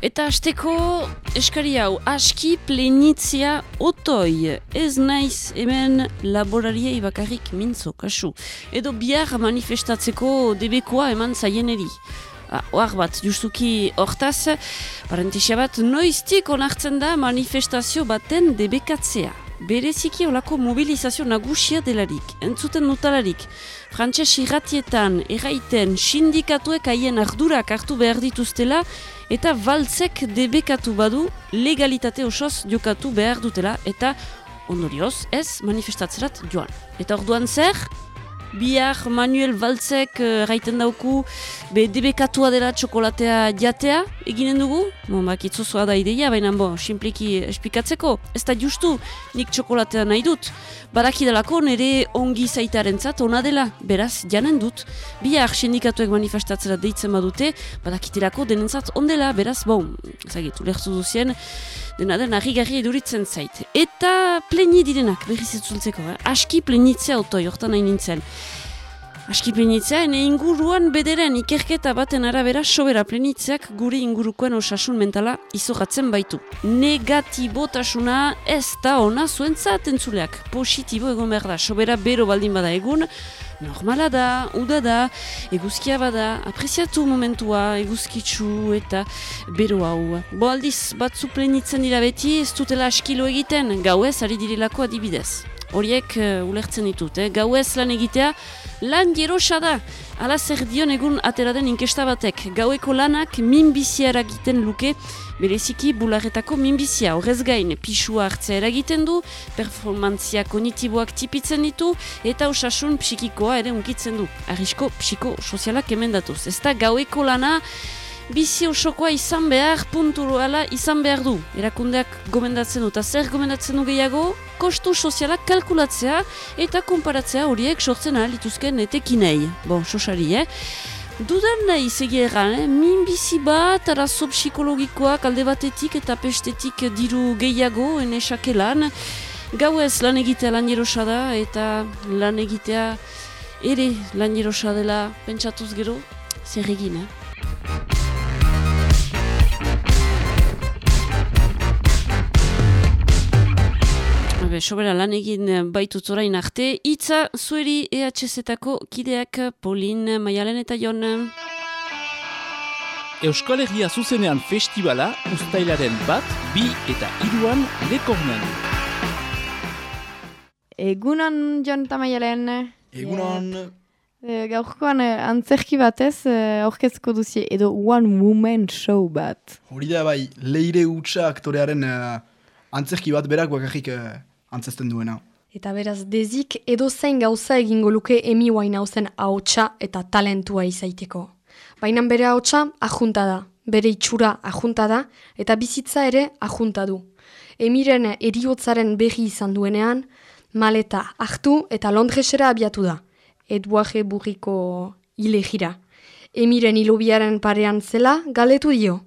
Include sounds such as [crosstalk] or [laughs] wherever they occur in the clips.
Eta asteko eskari hau, aski plenitzia otoi, ez naiz hemen laborariei bakarrik mintzo, kasu. Edo bihar manifestatzeko debekoa eman zaieneri. Ah, Oar bat, justuki hortaz, parentisia bat, noiztik onartzen da manifestazio baten debekatzea. Bereziki olako mobilizazio nagusia delarik, entzuten notalarik. Frantses irratietan, erraiten, sindikatuek haien ardurak hartu behar dituztela, eta baltzek debekatu badu legalitate osoz jokatu behar dutela, eta ondorioz ez manifestatzerat joan. Eta orduan zer? Bihar Manuel Baltzek uh, raiten dauku be debekatua dela txokolatea jatea eginen dugu. Bon, bakitzozoa da ideia, baina bo, simpliki esplikatzeko. Ez da justu nik txokolatea nahi dut. Baraki delako nire ongi zaitaren zat, ona dela, beraz, janen dut. Bihar sindikatuek manifestatzera deitzen badute, badakitelako denentzat ondela, beraz, bon, ezagit, ulertu duzien, dena den harri eduritzen zait. Eta pleni direnak, berriz etzultzeko, eh? aski plenitzea otoi, hortan nahi nintzen. Aski plenitzea, ene inguruan bederen ikerketa baten arabera sobera plenitzeak gure ingurukoen osasun mentala izogatzen baitu. Negatibotasuna ez da ona zuentzat entzuleak. Positibo egon behar da, sobera bero baldin bada egun, normala da, uda da, eguzkia bada, apreziatu momentua, eguzkitzu eta bero hau. Bo aldiz, batzu plenitzen dira beti, ez dutela askilo egiten, gauez ari direlako adibidez. Horiek uh, ulertzen ditut, eh? gauez lan egitea, lan jerosa da. Ala zer dion egun atera den inkesta batek, gaueko lanak minbizia eragiten luke, bereziki bularretako minbizia. Horrez gain, pisua hartzea eragiten du, performantzia kognitiboak tipitzen ditu, eta osasun psikikoa ere unkitzen du. Arrisko psikosozialak emendatuz. Ez da gaueko lana, bizi osokoa izan behar, punturuala izan behar du. Erakundeak gomendatzen du, eta zer gomendatzen du gehiago, kostu sozialak kalkulatzea eta konparatzea horiek sortzen ahal dituzken etekinei. Bon, sosari, eh? Dudan nahi zegi erran, eh? min bizi bat, arazo psikologikoak alde batetik eta pestetik diru gehiago, enesakelan. Gau ez lan egitea lan da eta lan egitea ere lan dela pentsatuz gero, zer egin, eh? Be, sobera lan egin baitut orain arte, itza zueri EHZ-etako kideak Polin, Maialen eta Jon. Euskal Herria zuzenean festivala, ustailaren bat, bi eta iruan lekornen. Egunon, Jon eta Maialen. Egunon. E, gaurkoan antzerki batez aurkezko duzie, edo One Woman Show bat. Hori da bai, leire utxa aktorearen uh, antzerki bat berak bakarrik uh, antzesten duena. Eta beraz, dezik edo zein gauza egingo luke emi hauzen ahotsa eta talentua izaiteko. Baina bere ahotsa ajunta da, bere itxura ajunta da, eta bizitza ere ajunta du. Emiren eriotzaren berri izan duenean, maleta hartu eta Londresera abiatu da. Eduaje burriko hile jira. Emiren hilobiaren parean zela, galetu dio.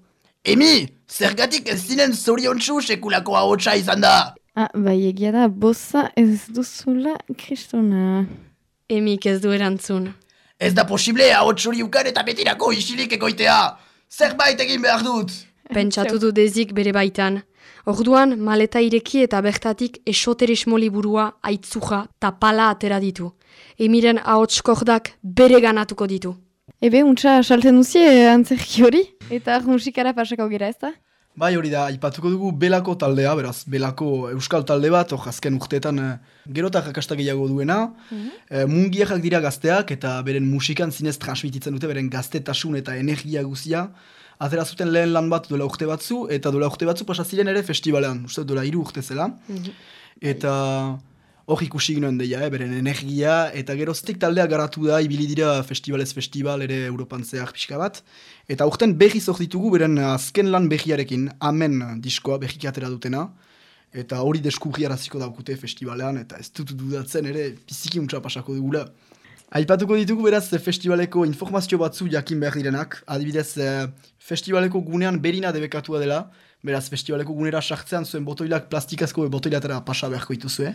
Emi, zergatik ez zinen zoriontsu sekulako ahotsa izan da? Ah, bai egia da, boza ez duzula kristona. Emik ez du erantzun. Ez da posible ahots hori ukan eta betirako isilik ekoitea. Zerbait egin behar dut. Pentsatu du dezik bere baitan. Orduan, maleta ireki eta bertatik esoterismo liburua aitzuja eta pala atera ditu. Emiren ahotskordak bere ganatuko ditu. Ebe, untsa salten duzie antzerki hori, eta musikara pasako gira ez da? Bai hori da, ipatuko dugu belako taldea, beraz, belako euskal talde bat, hor azken urteetan e, gerotak akasta gehiago duena. Mm mungiak dira gazteak eta beren musikan zinez transmititzen dute, beren gaztetasun eta energia guzia. Atera zuten lehen lan bat dola urte batzu, eta dola urte batzu pasaziren ere festivalean, uste dola hiru urte zela. Mhm. Eta hor ikusi ginoen deia, eh, beren energia, eta geroztik taldea garatu da, ibili dira festivalez festival ere Europan zehar pixka bat. Eta urten berri ditugu beren azken lan berriarekin, amen diskoa berriki atera dutena. Eta hori deskurri araziko daukute festivalean, eta ez dut dudatzen ere biziki untsa pasako dugula. Aipatuko ditugu beraz festivaleko informazio batzu jakin behar direnak. Adibidez, eh, festivaleko gunean berina debekatua dela. Beraz, festivaleko gunera sartzean zuen botoilak plastikazko botoilatera pasa beharko dituzue.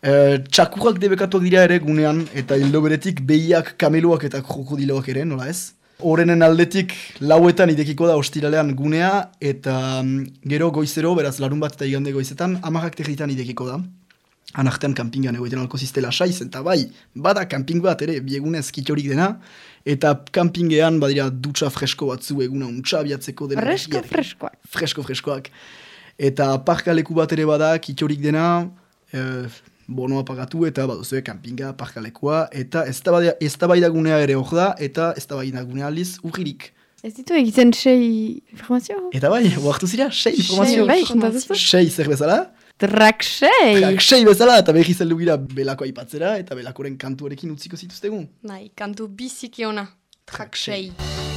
E, txakurrak debekatuak dira ere gunean, eta hildo beretik behiak, kameloak eta krokodiloak ere, nola ez? Horrenen aldetik lauetan idekiko da ostiralean gunea, eta mm, gero goizero, beraz larun bat eta igande goizetan, amarrak tegitan idekiko da. Anartean kampingan egoiten alko ziztela saiz, eta bai, bada kamping bat ere, biegunez kitxorik dena, eta kampingean badira dutxa fresko batzu eguna untxa abiatzeko dena. Fresko, freskoak. Fresko, freskoak. Eta parkaleku bat ere bada, kitxorik dena, e, bonoa pagatu eta baduzue kampinga, parkalekua, eta eztabaidagunea ere hor da, eta eztabaidagunea aldiz urririk. Ez ditu egiten sei informazio? Eta bai, oartu zira, sei informazio. Bai, kontatuzu? Sei zer bezala? Trak sei! Jak sei bezala, eta behi zeldu gira belako aipatzera, eta belakoren kantuarekin utziko zituztegu. Bai, kantu biziki ona. Traksei. Every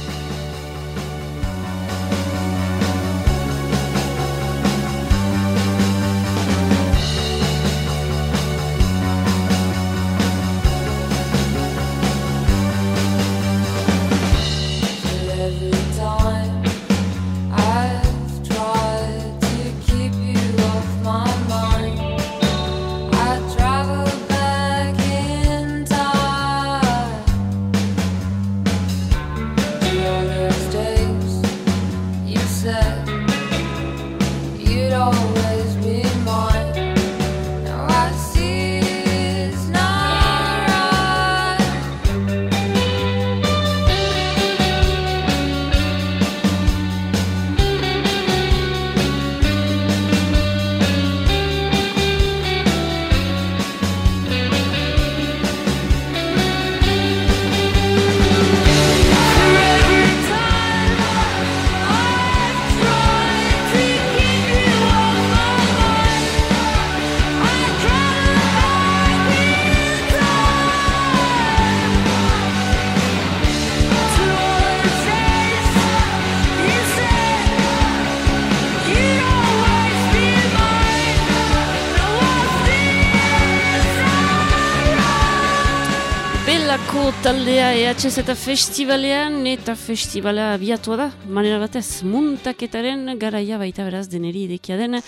EHZ eta festivalean eta festivala abiatua da, manera batez, muntaketaren garaia baita beraz deneri idekia den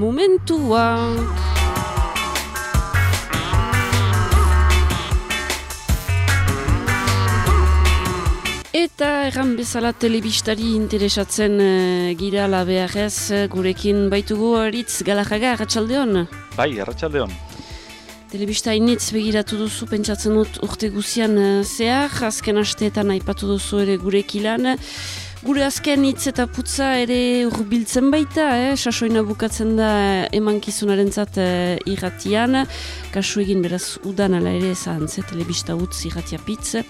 momentua. Eta erran bezala telebistari interesatzen uh, gira labearez gurekin baitugu aritz galajaga, ratxaldeon. Bai, arratsaldeon. Telebista initz begiratu duzu, pentsatzen dut urte guzian eh, zehar, azken asteetan aipatu duzu ere gurek ilan. Gure azken hitz eta putza ere urbiltzen baita, eh? sasoina bukatzen da emankizunaren zat eh, irratian. Kasu egin beraz udan ala ere ezan ze telebista utz irratia pitz.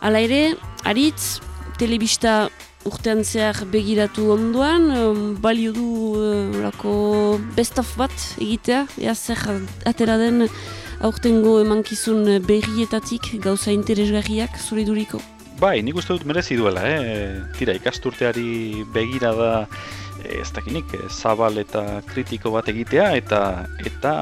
Hala ere, aritz, telebista urtean zehar begiratu ondoan, um, balio du uh, lako best of bat egitea, ea zer atera den aurtengo emankizun berrietatik gauza interesgarriak zure duriko. Bai, nik uste dut merezi duela, eh? Tira, ikasturteari begira da eh, ez dakinik, eh, zabal eta kritiko bat egitea eta eta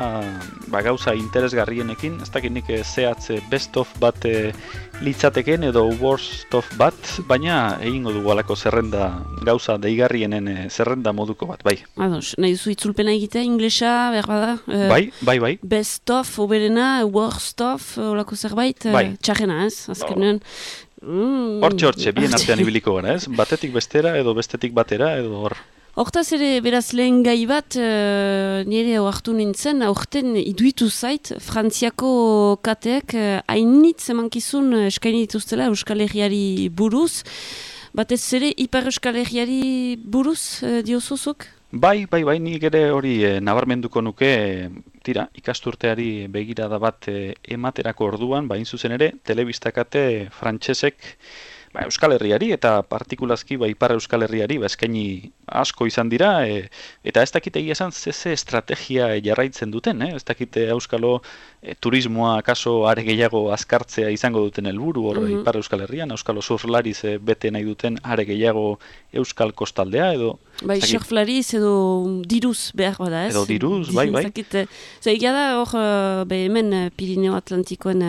ba, gauza interesgarrienekin, ez dakinik eh, zehatz eh, best of bat eh, litzateken edo worst of bat, baina egingo dugu alako zerrenda gauza deigarrienen eh, zerrenda moduko bat, bai. Ados, nahi duzu itzulpena egitea, inglesa, behar bada? eh, Bai, bai, bai. Best of, oberena, worst of, olako zerbait, Bai. txarrena ez, azkenean. Mm, Hortxe, hortxe, [laughs] bien artean ibiliko gara, ez? Batetik bestera edo bestetik batera edo hor. Hortaz ere, beraz lehen gai bat, uh, nire hartu nintzen, aurten iduitu zait, Frantziako kateak uh, hainitz emankizun uh, eskaini dituztela Euskal Herriari buruz. Batez ere, Ipar Euskal Herriari buruz uh, diozuzuk? Bai, bai, bai, nik ere hori eh, nabarmenduko nuke, eh, tira, ikasturteari begirada bat eh, ematerako orduan, bain zuzen ere, telebistakate frantsesek ba, Euskal Herriari eta partikulazki ba, Ipar Euskal Herriari ba, eskaini asko izan dira, e, eta ez dakite egia esan ze ze estrategia jarraitzen duten, eh? ez dakite Euskalo e, turismoa kaso are gehiago azkartzea izango duten helburu hor Mhm. Ipar Euskal Herrian, Euskalo surflariz e, bete nahi duten are gehiago Euskal kostaldea edo Bai, surflariz edo diruz behar bada ez? Edo diruz, bai, [laughs] bai. Ze egia da hor, be hemen eh, Pirineo Atlantikoen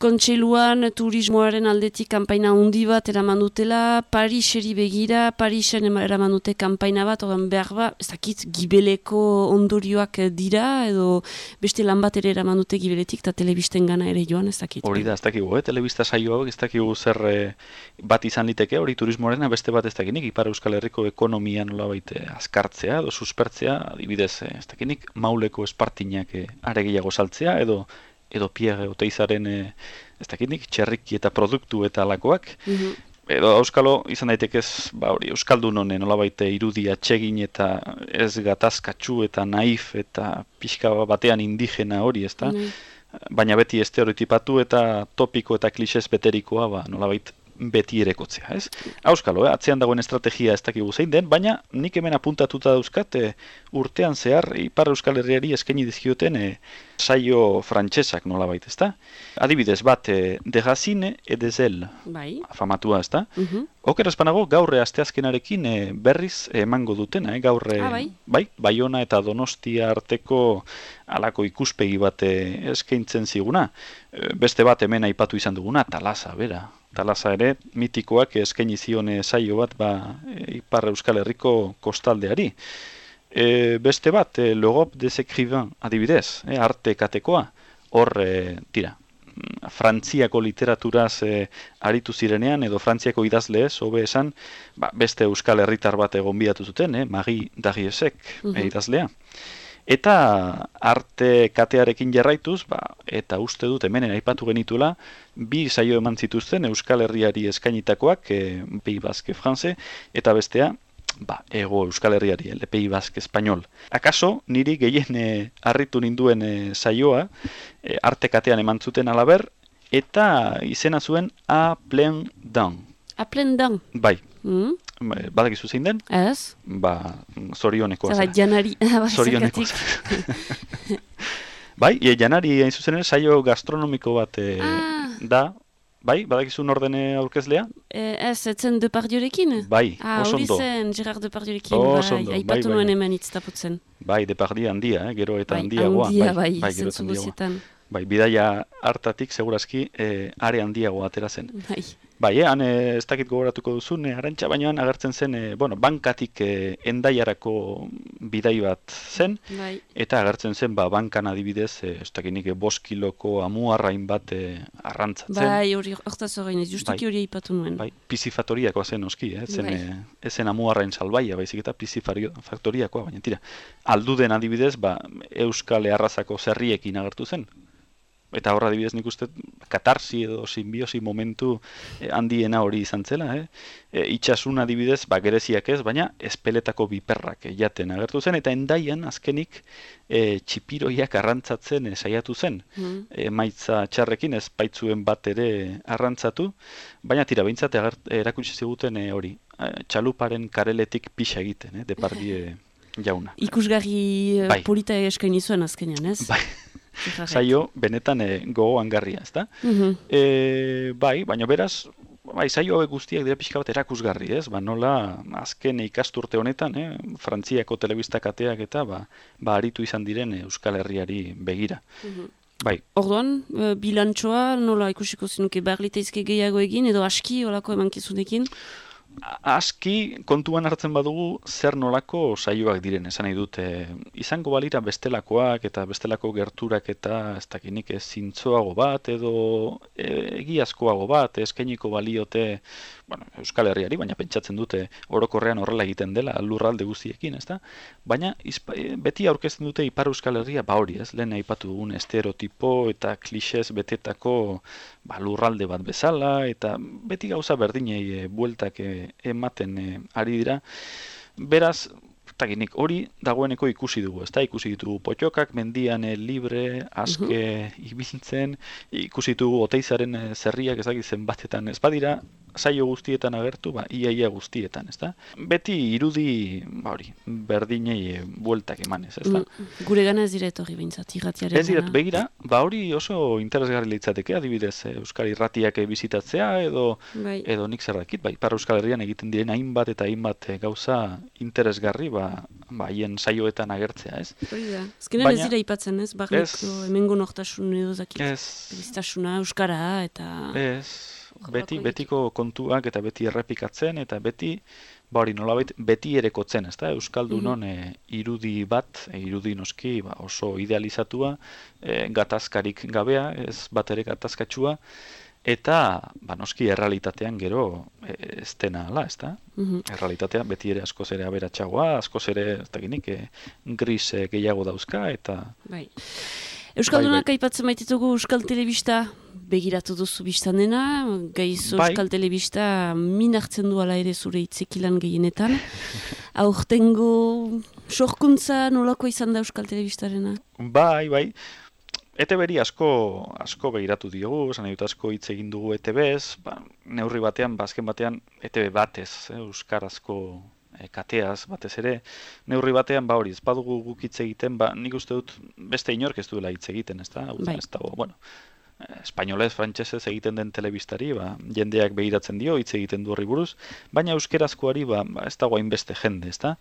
Kontseiluan turismoaren aldetik kanpaina handi bat eraman dutela, Pariseri begira, Parisen eraman dute kanpaina bat, oran behar ba, ez dakit, gibeleko ondorioak dira, edo beste lan bat ere eraman dute gibeletik, eta telebisten gana ere joan, ez dakit. Hori da, ez dakigu, eh? telebista saio hauek ez dakigu zer eh, bat izan liteke, hori turismoarena beste bat ez dakinik, Ipar Euskal Herriko ekonomia nolabait eh, azkartzea edo suspertzea, adibidez, eh, ez dakinik, mauleko espartinak are gehiago saltzea, edo edo Pierre Oteizaren, eh, ez dakinik, txerriki eta produktu eta alakoak, Mhm. edo auskalo izan daitekez, ba hori, euskaldun honen nolabait eh, irudia atsegin eta ez gatazkatsu eta naif eta pixka batean indigena hori, ezta? Bai. baina beti estereotipatu eta topiko eta klisez beterikoa ba, nolabait beti erekotzea, ez? Auskalo, eh? atzean dagoen estrategia ez dakigu zein den, baina nik hemen apuntatuta dauzkat e, urtean zehar Ipar Euskal Herriari eskaini dizkioten e, saio frantsesak nolabait, ezta? Adibidez bat, e, de Racine et de Zel, Bai. famatua, ezta? Mhm. Oker espanago, gaurre asteazkenarekin e, berriz emango dutena, eh? gaurre, Ah, bai? bai, Baiona eta Donostia arteko alako ikuspegi bat eskaintzen ziguna. Eh, Beste bat hemen aipatu izan duguna, Talasa, bera. Talasa ere, mitikoak eskaini zion eh, saio bat ba, eh, Ipar Euskal Herriko kostaldeari. E, beste bat, e, Logop des Écrivains, adibidez, e, arte katekoa, hor, e, tira, mm, Frantziako literaturaz e, aritu zirenean, edo Frantziako idazleez, hobe esan, ba, beste euskal herritar bat egon bidatu zuten, eh? Magi Dariesek Mhm. e, idazlea. Eta arte katearekin jarraituz, ba, eta uste dut hemen aipatu genitula, bi saio eman zituzten Euskal Herriari eskainitakoak, e, Pei Basque France, eta bestea, ba, ego Euskal Herriari, el Pei Basque Español. Akaso, niri gehien e, harritu ninduen e, saioa, e, arte katean eman zuten alaber, eta izena zuen A Plein Down. Aplen dan. Bai, Mm? Ba- badakizu zein den? Ez? Ba, zorionekoa Zara, janari. [laughs] Ah, bai, bai, e, janari hain zuzen ere saio gastronomiko bat e, Ah. da, bai, badakizu nordene aurkezlea? Eh, ez, etzen Depardiorekin? Bai, Ah, oso hori ondo. zen Gerard Depardiorekin, bai, aipatu bai, bai, nuen bai. hemen itztaputzen. Bai, depardi handia, eh? gero eta Bai, handiagoa. handia, bai, bai, gero eta handiagoa. Bai, bidaia hartatik segurazki e, are handiago atera zen. Bai. Bai, eh, han eh, ez dakit gogoratuko duzun, eh, arantxa, baina han agertzen zen, eh, bueno, bankatik eh, endaiarako bidai bat zen, Bai. eta agertzen zen, ba, bankan adibidez, eh, ez dakit nik eh, bost kiloko amuarrain bat eh, arrantzatzen. Bai, hori hortaz horrein, ez justuki Bai. hori aipatu nuen. Bai, pisifaktoriakoa zen oski, eh? zen, Bai. eh, ez zen amuarrain salbaia, baizik eta pisifaktoriakoa, baina tira, alduden adibidez, ba, Euskal Arrazako zerriekin agertu zen. Eta horra adibidez nik uste katarsi edo simbiosi momentu eh, handiena hori izan zela, eh? E, itxasun adibidez, ba, gereziak ez, baina espeletako biperrak eh, jaten agertu zen, eta endaian azkenik e, txipiroiak arrantzatzen eh, saiatu zen Mm. emaitza txarrekin ez baitzuen bat ere arrantzatu, baina tira behintzat erakutsi ziguten eh, hori, eh, txaluparen kareletik pixa egiten, eh, depardie [laughs] jauna. Ikusgarri eh, Bai. polita eskaini zuen azkenean, ez? Bai. Saio benetan e, gogoangarria, ezta? Mhm. E, bai, baina beraz, bai, saio hauek guztiak dira pixka bat erakusgarri, ez? Ba, nola azken ikasturte honetan, eh, Frantziako telebista kateak eta ba, ba aritu izan diren eh, Euskal Herriari begira. Mhm. Bai, Orduan, eh, bilantxoa nola ikusiko zinuke behar gehiago egin, edo aski olako emankizunekin? Aski kontuan hartzen badugu zer nolako saioak diren esan nahi dut e, izango balira bestelakoak eta bestelako gerturak eta ez dakinik ez zintzoago bat edo e, egiazkoago bat eskainiko baliote bueno, Euskal Herriari, baina pentsatzen dute orokorrean horrela egiten dela lurralde guztiekin, ezta? Baina izpa, e, beti aurkezten dute Ipar Euskal Herria ba hori, ez? Lehen aipatu dugun estereotipo eta klixez betetako ba, lurralde bat bezala eta beti gauza berdinei e, bueltak e, ematen e, ari dira. Beraz, takinik hori dagoeneko ikusi dugu, ezta? Ikusi ditugu potxokak mendian e, libre, aske [laughs] ibiltzen, ikusi ditugu oteizaren e, zerriak ez dakit zenbatetan ez badira, saio guztietan agertu, ba, iaia guztietan, ezta? Beti irudi, ba hori, berdinei e, bueltak emanez, ezta? Mm, Gure gana ez dira etorri behintzat, irratiaren Ez diret, begira, ba hori oso interesgarri litzateke, adibidez, eh, Euskal Irratiak eh, bizitatzea, edo Bai. edo nik zer dakit, bai, Ipar Euskal Herrian egiten diren hainbat eta hainbat eh, gauza interesgarri, ba, ba, haien saioetan agertzea, ez? Hori da. Azkenean ez dira ipatzen, ez? Barnek Ez. edo hemengo nortasun edo zakit. Ez, euskara, eta... ez, beti, betiko kontuak eta beti errepikatzen, eta beti, ba hori nolabait, beti ere kotzen, ezta? Euskaldunon eh, irudi bat, eh, irudi noski ba, oso idealizatua, eh, gatazkarik gabea, ez bat ere gatazkatsua, eta ba, noski errealitatean gero eh, ez dena ala, ezta? Mhm. Errealitatea beti ere askoz ere aberatsagoa, askoz ere, ez dakinik, eh, gris eh, gehiago dauzka, eta Bai. Euskaldunak bai. aipatzen baititugu Euskal Telebista begiratu duzu biztan dena, gaiz Bai. Euskal Telebista min hartzen du ala ere zure itzekilan gehienetan. Aurtengo sorkuntza nolako izan da Euskal Telebistarena? Bai, bai. ETB-ri asko, asko begiratu diogu, esan nahi dut asko hitz egin dugu ETB-ez, ba, neurri batean, bazken batean, ETB batez, eh, Euskarazko eh, kateaz, batez ere, neurri batean, ba hori, ez badugu guk hitz egiten, ba, nik uste dut beste inork ez duela hitz egiten, ez da? Hau Bai. Ez dago, bueno, eh, espainolez, frantsesez egiten den telebistari, ba, jendeak begiratzen dio, hitz egiten du horri buruz, baina euskerazkoari, ba, ba ez dago hainbeste jende, ez da?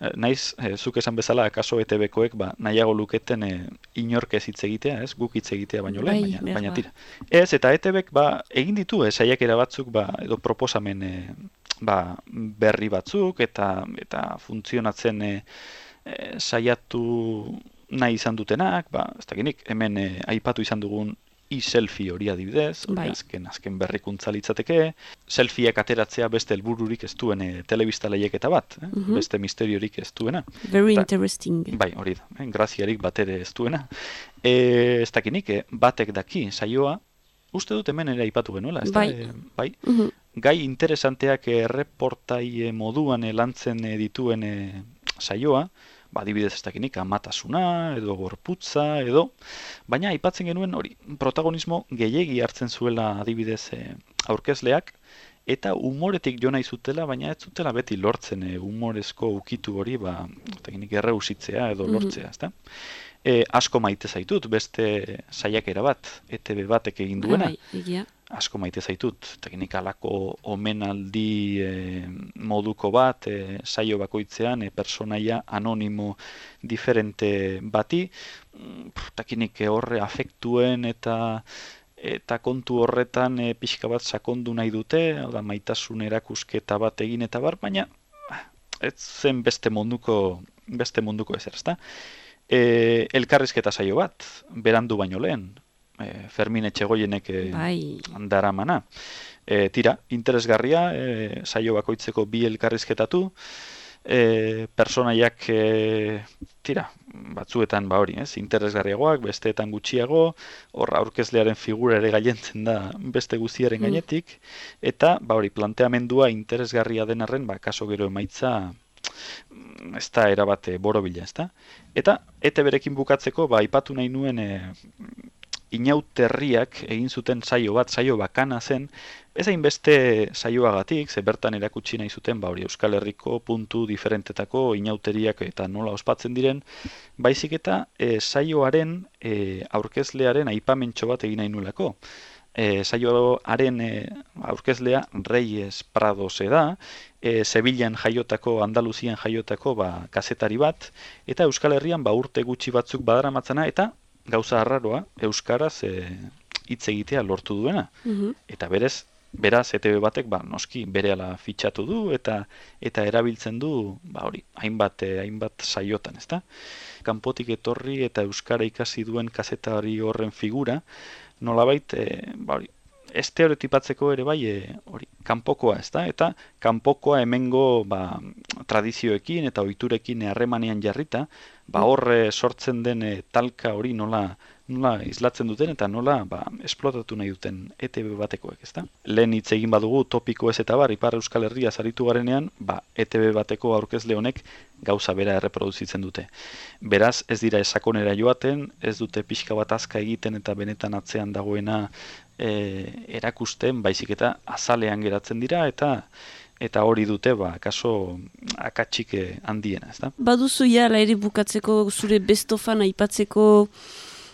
Eh, Naiz, eh, zuk esan bezala, akaso ETB-koek ba, nahiago luketen eh, inork ez hitz egitea, ez? Guk hitz egitea baino lehen, Bai, baina, baina ba. tira. Ez, eta ETB-k ba, egin ditu, eh, saiakera batzuk, ba, edo proposamen eh, ba, berri batzuk, eta eta funtzionatzen eh, saiatu nahi izan dutenak, ba, ez dakinik, hemen eh, aipatu izan dugun e-selfie hori adibidez, Bai. azken, azken berrikuntza litzateke, selfieak ateratzea beste helbururik ez duen telebista lehiaketa bat, eh? Mhm. beste misteriorik ez duena. Very Eta- interesting. Bai, hori da, eh? graziarik bat ere ez duena. E, ez dakinik, eh? batek daki saioa, uste dut hemen ere aipatu genuela, ez Bai. da? Eh, bai. Mhm. Gai interesanteak erreportai eh, moduan lantzen eh, dituen eh, saioa, ba, adibidez ez dakinik, amatasuna, edo gorputza, edo, baina aipatzen genuen hori, protagonismo gehiegi hartzen zuela adibidez eh, aurkezleak, eta umoretik jo nahi zutela, baina ez zutela beti lortzen eh, umorezko ukitu hori, ba, dakinik erreusitzea edo Mhm. lortzea, ezta? E, asko maite zaitut, beste saiakera bat, ETB batek egin duena. Bai, asko maite zaitut, teknikalako omenaldi e, moduko bat, e, saio bakoitzean, e, personaia anonimo diferente bati, mm, pff, takinik eh, horre afektuen eta eta kontu horretan e, pixka bat sakondu nahi dute, da maitasun erakusketa bat egin eta bar, baina ah, ez zen beste munduko beste munduko ezer, ezta? E, elkarrizketa saio bat, berandu baino lehen, e, Fermin Etxegoienek e, Bai. daramana. E, tira, interesgarria, e, saio bakoitzeko bi elkarrizketatu, e, personaiak, e, tira, batzuetan ba hori, ez, interesgarriagoak, besteetan gutxiago, hor aurkezlearen figura ere gailentzen da beste guztiaren Mm. gainetik, eta ba hori, planteamendua interesgarria den arren, ba, kaso gero emaitza ez da erabate borobila, ez da? Eta, ete berekin bukatzeko, ba, aipatu nahi nuen e, inauterriak egin zuten saio bat, saio bakana zen, ez hainbeste saioagatik, ze bertan erakutsi nahi zuten, ba hori Euskal Herriko puntu diferentetako inauteriak eta nola ospatzen diren, baizik eta e, saioaren e, aurkezlearen aipamentxo bat egin nahi nuelako. E, saioaren e, aurkezlea Reyes Prados da, e, Sevillan jaiotako, Andaluzian jaiotako ba, kazetari bat, eta Euskal Herrian ba, urte gutxi batzuk badaramatzana, eta gauza arraroa, Euskaraz e, hitz egitea lortu duena. Mhm. Eta berez, beraz, ETB batek, ba, noski, berehala fitxatu du, eta eta erabiltzen du, ba hori, hainbat, hainbat saiotan, ezta? Kanpotik etorri eta Euskara ikasi duen kazetari horren figura, nolabait, e, ba hori, estereotipatzeko ere bai, e, hori, kanpokoa, ezta? Eta kanpokoa hemengo, ba, tradizioekin eta ohiturekin harremanean jarrita, ba horre sortzen den e, talka hori nola nola islatzen duten eta nola ba, esplotatu nahi duten ETB batekoek, ezta? Lehen hitz egin badugu topiko ez eta bar, Ipar Euskal Herria zaritu garenean, ba, ETB bateko aurkezle honek gauza bera erreproduzitzen dute. Beraz, ez dira esakonera joaten, ez dute pixka bat azka egiten eta benetan atzean dagoena e, erakusten baizik eta azalean geratzen dira eta eta hori dute ba kaso akatsik eh, handiena, ezta? Baduzu ja, ere bukatzeko zure bestofan aipatzeko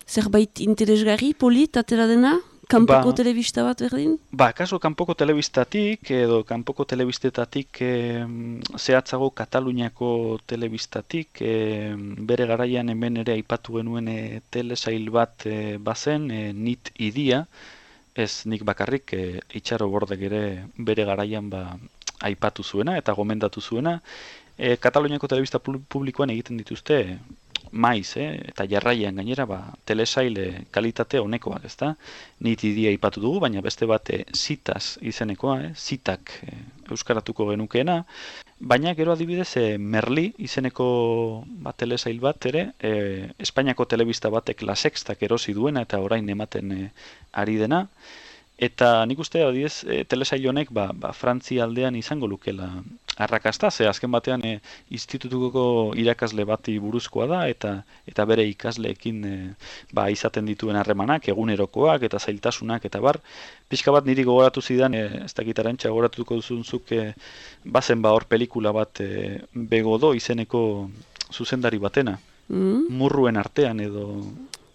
zerbait interesgarri, polit, atera dena? Kanpoko Ba. telebista bat berdin? Ba, kaso kanpoko telebistatik edo kanpoko telebistetatik e, zehatzago Kataluniako telebistatik e, bere garaian hemen ere aipatu genuen e, telesail bat e, bazen e, nit idia ez nik bakarrik e, itxaro bordek ere bere garaian ba, aipatu zuena eta gomendatu zuena e, Kataluniako telebista pu- publikoan egiten dituzte maiz, eh? eta jarraian gainera ba, telesaile kalitate honekoak, ezta? Nit idia ipatu dugu, baina beste bat eh, zitaz izenekoa, eh? zitak eh, euskaratuko genukeena, baina gero adibidez eh, Merli izeneko ba, telesail bat ere, eh, Espainiako telebista batek La Sextak erosi duena eta orain ematen eh, ari dena, Eta nik uste adibidez e, telesail honek ba, ba, Frantzi aldean izango lukela arrakasta, ze azken batean e, institutuko irakasle bati buruzkoa da eta eta bere ikasleekin e, ba, izaten dituen harremanak, egunerokoak eta zailtasunak eta bar. Pixka bat niri gogoratu zidan, e, ez dakit arantxa gogoratuko duzunzuk, e, bazen ba hor pelikula bat e, begodo izeneko zuzendari batena, Mm? murruen artean edo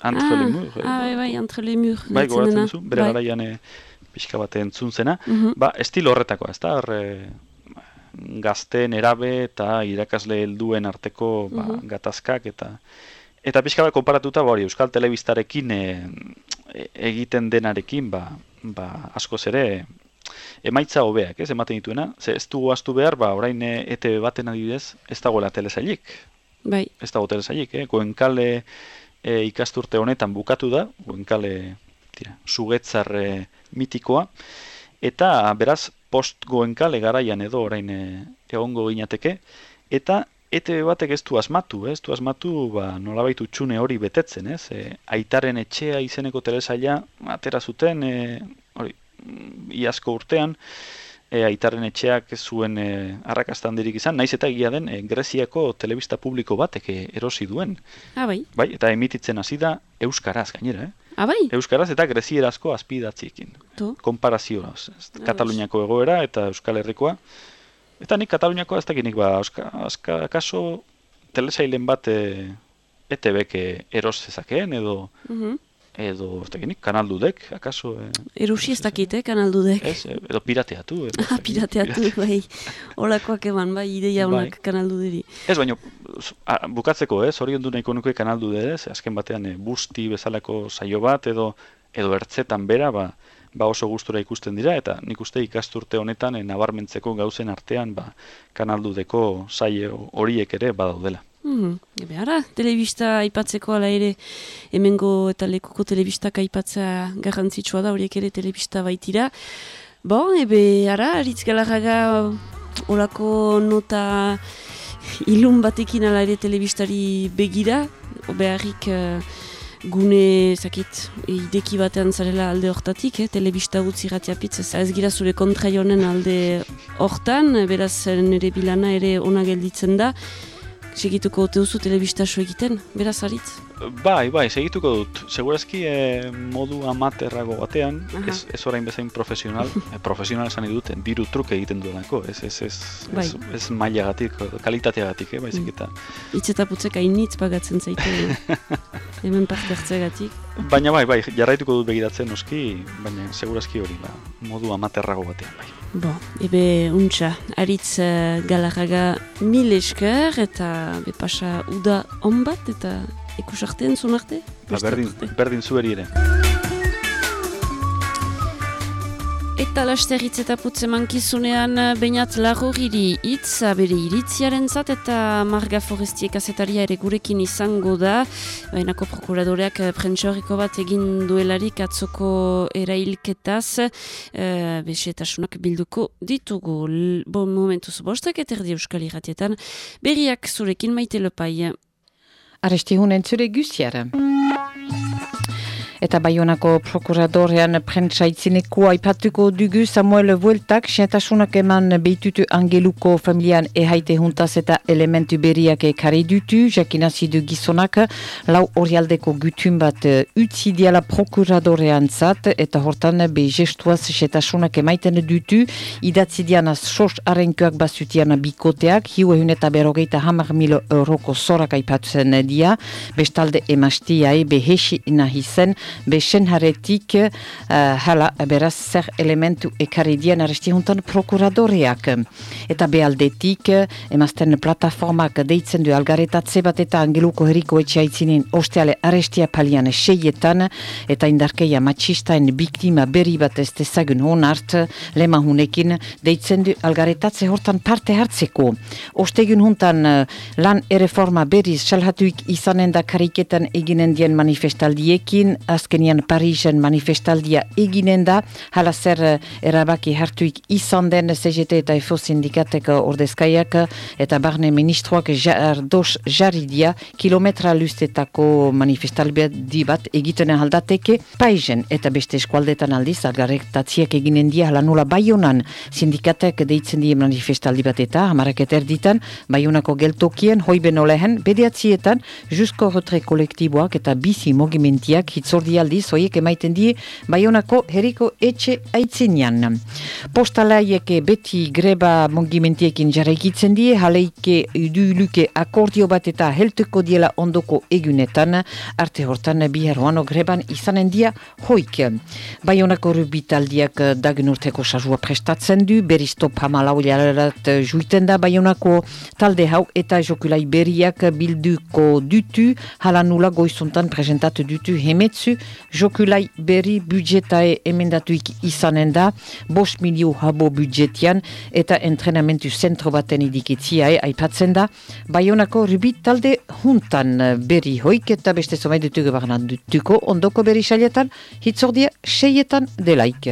Entre les murs, ah, bai, bai, entre les murs. Bai, gogoratzen duzu, bere Bai. garaian e, pixka bat entzun zena. Mhm. Ba, estilo horretakoa, ez da, hor, e, gazteen erabe eta irakasle helduen arteko ba, Mhm. gatazkak eta eta pixka bat konparatuta ba, hori Euskal Telebistarekin e, e- egiten denarekin ba, ba askoz ere emaitza hobeak, ez, ematen dituena. Ze ez dugu astu behar, ba, orain e, ETV baten adibidez, ez dagoela telesailik. Bai, Ez dago telesailik, eh? Goenkale e, ikasturte honetan bukatu da, Goenkale tira, sugetzar e, mitikoa, eta beraz post Goenkale garaian edo orain e, egongo ginateke, eta ETV batek ez du asmatu, ez du asmatu ba, nolabait utxune hori betetzen, ez? E, aitaren etxea izeneko telesaila atera zuten, e, hori, mm, iazko urtean, e, aitaren etxeak zuen e, arrakasta handirik izan, naiz eta egia den e, Greziako telebista publiko batek e, erosi duen. ah, bai, Bai, eta emititzen hasi da euskaraz gainera, eh? Ah, bai, Euskaraz eta grezierazko azpidatziekin. Konparazioa, ez, Ah, Kataluniako egoera eta Euskal Herrikoa. Eta nik Kataluniakoa ez dakinik ba, euska, aska, akaso telesailen bat e, ETB-k eros zezakeen edo Mhm. Edo ez kanaldudek, akaso e, Erusi ez dakit, eh, kanaldudek. ez, edo pirateatu. Edo, ez Ah, dakit, pirateatu, [laughs] bai. Olakoak eman, bai, ideia Bai. honak kanalduderi. Ez, baina a, bukatzeko, ez, hori ondu nahiko nuke kanaldu ez, azken batean e, busti bezalako saio bat, edo edo ertzetan bera, ba, ba oso gustura ikusten dira, eta nik uste ikasturte honetan e, nabarmentzeko gauzen artean, ba, kanaldudeko saio horiek ere badaudela. Mhm. Ebe ara, telebista aipatzeko ala ere, hemengo eta lekuko telebistak aipatzea garrantzitsua da, horiek ere telebista baitira. Bon, ebe ara, aritz galarraga olako nota ilun batekin ala ere telebistari begira, beharrik eh, gune, zakit, ideki batean zarela alde hortatik, eh, telebista utzi ratiapitz, ez, ez gira zure kontraionen alde hortan, beraz nire bilana ere ona gelditzen da, segituko ote duzu telebistaso egiten, beraz aritz? Bai, bai, segituko dut. Segurazki e, modu amaterrago batean, Aha. ez, ez orain bezain profesional, [laughs] e, profesional esan dut, diru truke egiten duelako, ez, ez, ez, Bai. ez, ez mailagatik, kalitateagatik, eh, baizik Mm. eta. Hitz eta putzek hainitz pagatzen zaite [laughs] hemen parte hartzeagatik. Baina bai, bai, jarraituko dut begiratzen noski, baina segurazki hori, ba, modu amaterrago batean, bai. Bo, ebe untxa, aritz uh, galarraga mil esker eta be pasa uda on bat eta ikus arte entzun arte? Ba, berdin, berdin zueri ere. Eta laster hitz eta putze mankizunean eh, bainat lagoriri hitz bere iritziaren zat eta Marga Forestie kazetaria ere gurekin izango da. Bainako prokuradoreak eh, prentsa horriko bat egin duelarik atzoko erailketaz uh, besetasunak bilduko ditugu. Bon momentuz bostak eta erdi euskal irratietan berriak zurekin maite lopai. Arrestihunen zure guziara. Eta Baionako prokuradorean prentsa itzineko aipatuko dugu Samuel Vueltak, sientasunak eman behitutu angeluko familian ehaite juntaz eta elementu berriak ekarri dutu, jakinazi du gizonak, lau orialdeko gutun bat eh, utzi diala prokuradorean zat, eta hortan be gestuaz sientasunak emaiten dutu, idatzi diana sos arenkoak bazutiana bikoteak, hiu ehun eta berrogeita hamar mil euroko zorak aipatzen dia, bestalde emastiai behesi nahi zen, besen haretik uh, hala beraz zer elementu ekarri dian aresti juntan prokuradoreak. Eta bealdetik emazten plataformak deitzen du algaretatze bat eta angeluko herriko etxaitzinin osteale arestia palian seietan eta indarkeia matxistaen biktima berri bat ez dezagun honart lemahunekin deitzen du algaretatze hortan parte hartzeko. Ostegun juntan uh, lan erreforma berriz salhatuik izanen da kariketan eginen dien manifestaldiekin, azkenian Parisen manifestaldia eginen da, hala zer eh, erabaki hartuik izan den CGT eta EFO sindikateko ordezkaiak eta barne ministroak jardos jarri dia kilometra lustetako manifestaldi bat egiten aldateke Parisen. Eta beste eskualdetan aldiz algarrektatziak eginen dia hala nula baionan sindikatek deitzen die manifestaldi bat eta hamarak erditan baionako geltokien hoiben olehen bediatzietan jusko rotre kolektiboak eta bizi mogimentiak hitzordialdi zoiek emaiten die Baionako herriko etxe aitzinean. Postalaieke beti greba mogimentiekin jarraikitzen die, haleike iduluke akordio bat eta heltuko diela ondoko egunetan, arte hortan biharoano greban izanen dia hoik. Baionako rubitaldiak dagen urteko sasua prestatzen du, beristop hamalauliarat juiten da Baionako talde hau eta jokulai berriak bilduko dutu, hala nula goizuntan presentatu dutu hemetzu, jokulai berri budjetae emendatuik izanen da, bos milio habo budjetian eta entrenamentu zentro baten idikitziae aipatzen da, Baionako rubit talde juntan berri hoik eta beste zomai dutugu barnan dutuko, ondoko berri xaletan, hitzordia seietan delaik.